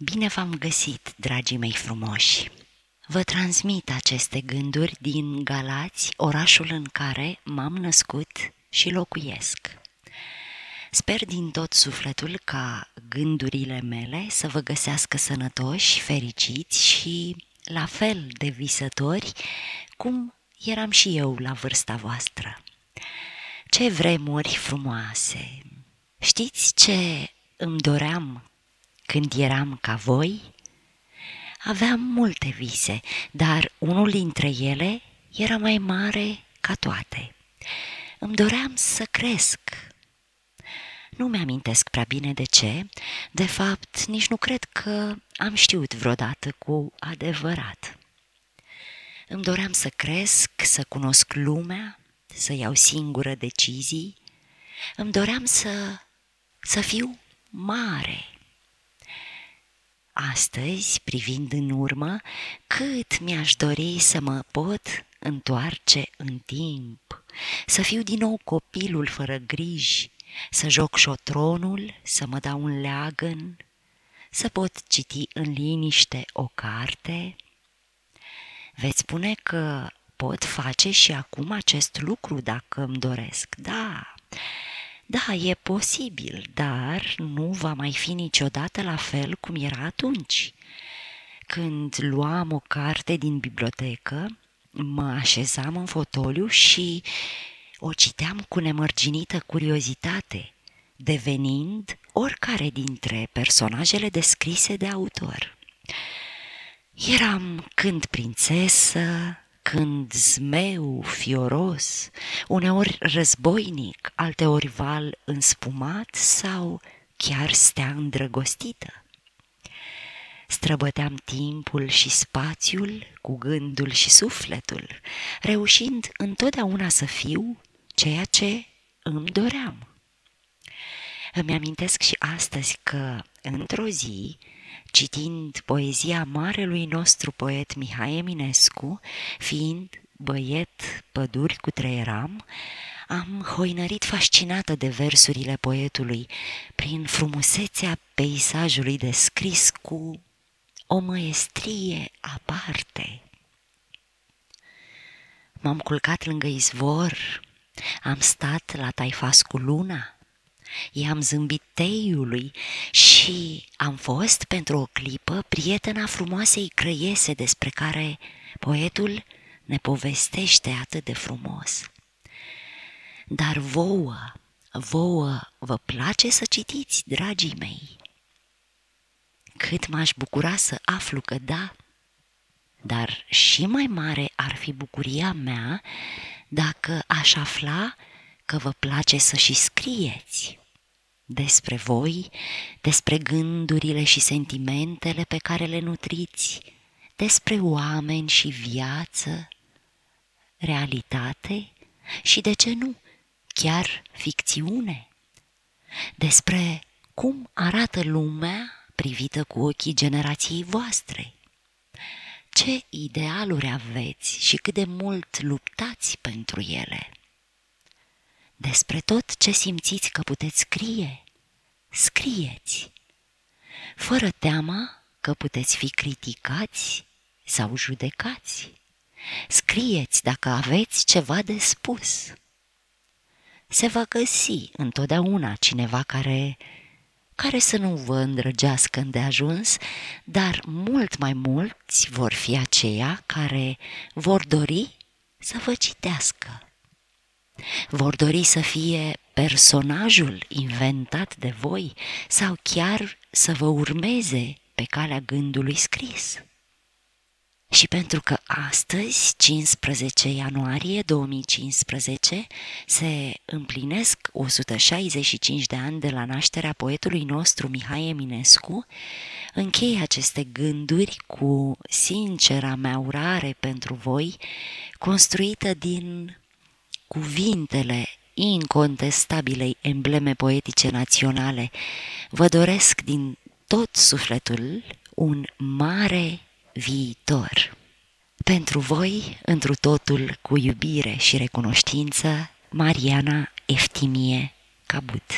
Bine v-am găsit, dragii mei frumoși! Vă transmit aceste gânduri din Galați, orașul în care m-am născut și locuiesc. Sper din tot sufletul ca gândurile mele să vă găsească sănătoși, fericiți și la fel de visători cum eram și eu la vârsta voastră. Ce vremuri frumoase! Știți ce îmi doream când eram ca voi? Aveam multe vise, dar unul dintre ele era mai mare ca toate. Îmi doream să cresc. Nu mi-amintesc prea bine de ce, de fapt nici nu cred că am știut vreodată cu adevărat. Îmi doream să cresc, să cunosc lumea, să iau singură decizii. Îmi doream să, să fiu mare. Astăzi, privind în urmă, cât mi-aș dori să mă pot întoarce în timp, să fiu din nou copilul fără griji, să joc șotronul, să mă dau un leagăn, să pot citi în liniște o carte. Veți spune că pot face și acum acest lucru dacă îmi doresc. Da, da, e posibil, dar nu va mai fi niciodată la fel cum era atunci. Când luam o carte din bibliotecă, mă așezam în fotoliu și o citeam cu nemărginită curiozitate, devenind oricare dintre personajele descrise de autor. Eram când prințesă, când zmeu fioros, uneori războinic, alteori val înspumat sau chiar stea îndrăgostită. Străbăteam timpul și spațiul cu gândul și sufletul, reușind întotdeauna să fiu ceea ce îmi doream. Îmi amintesc și astăzi că, într-o zi, citind poezia marelui nostru poet Mihai Eminescu, fiind băiet păduri cu treieram, am hoinărit fascinată de versurile poetului prin frumusețea peisajului descris cu o măestrie aparte. M-am culcat lângă izvor, am stat la taifas cu luna, i-am zâmbit teiului și am fost pentru o clipă prietena frumoasei crăiese despre care poetul ne povestește atât de frumos. Dar vouă, vouă vă place să citiți, dragii mei? Cât m-aș bucura să aflu că da, dar și mai mare ar fi bucuria mea dacă aș afla că vă place să și scrieți despre voi, despre gândurile și sentimentele pe care le nutriți, despre oameni și viață, realitate și, de ce nu, chiar ficțiune, despre cum arată lumea privită cu ochii generației voastre. Ce idealuri aveți și cât de mult luptați pentru ele despre tot ce simțiți că puteți scrie, scrieți, fără teama că puteți fi criticați sau judecați. Scrieți dacă aveți ceva de spus. Se va găsi întotdeauna cineva care, care să nu vă îndrăgească îndeajuns, dar mult mai mulți vor fi aceia care vor dori să vă citească vor dori să fie personajul inventat de voi sau chiar să vă urmeze pe calea gândului scris. Și pentru că astăzi, 15 ianuarie 2015, se împlinesc 165 de ani de la nașterea poetului nostru Mihai Eminescu, închei aceste gânduri cu sincera mea urare pentru voi, construită din cuvintele incontestabilei embleme poetice naționale, vă doresc din tot sufletul un mare viitor. Pentru voi, întru totul cu iubire și recunoștință, Mariana Eftimie Cabut